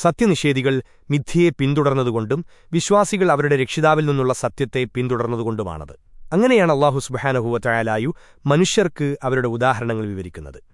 സത്യനിഷേധികൾ മിഥ്യയെ പിന്തുടർന്നതുകൊണ്ടും വിശ്വാസികൾ അവരുടെ രക്ഷിതാവിൽ നിന്നുള്ള സത്യത്തെ പിന്തുടർന്നതുകൊണ്ടുമാണത്. അങ്ങനെയാണ് അള്ളാഹു സുബഹാനഹുവ ചായാലായു മനുഷ്യർക്ക് അവരുടെ ഉദാഹരണങ്ങൾ വിവരിക്കുന്നത്.